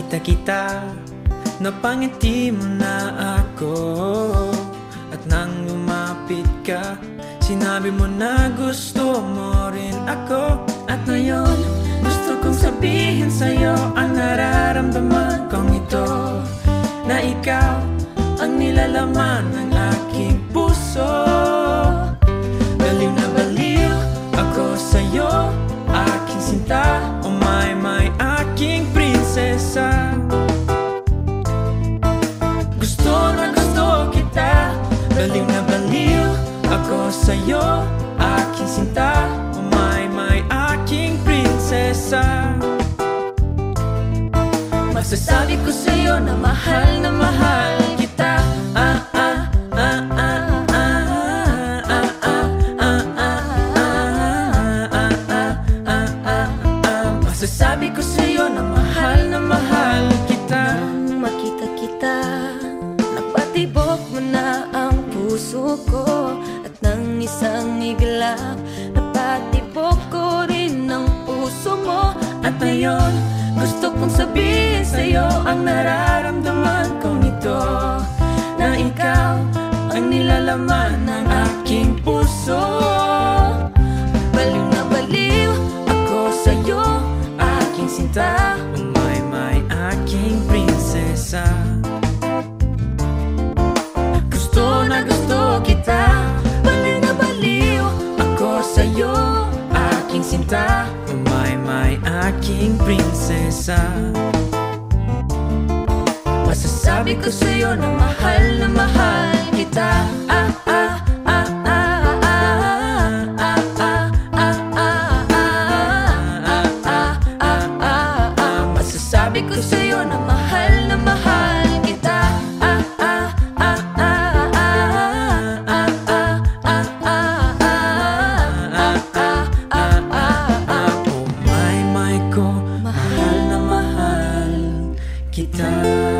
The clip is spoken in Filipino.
kita Napangiti mo na ako. At nang lumapit ka Sinabi mo na gusto mo rin ako. At ngayon gusto kong sabihin sa'yo Ang nararamdaman kong ito. Na ikaw ang nilalaman ng Baliw na baliw ako sa'yo Aking sinta, umay may aking prinsesa. Masasabi ko sa'yo na mahal na mahal kita. Ah, ah, ah, ah Masasabi ko sa'yo na mahal na mahal kita. Nung makita kita Napatibok mo na ang puso ko At nang isang iglap Napatibok ko rin ang puso mo. At ngayon, gusto kong sabihin sa'yo Ang nararamdaman kong ito Na ikaw ang nilalaman ng aking puso Aking sinta, my my aking prinsesa. Masasabi ko sa'yo na mahal na mahal kita. Ah ah kita.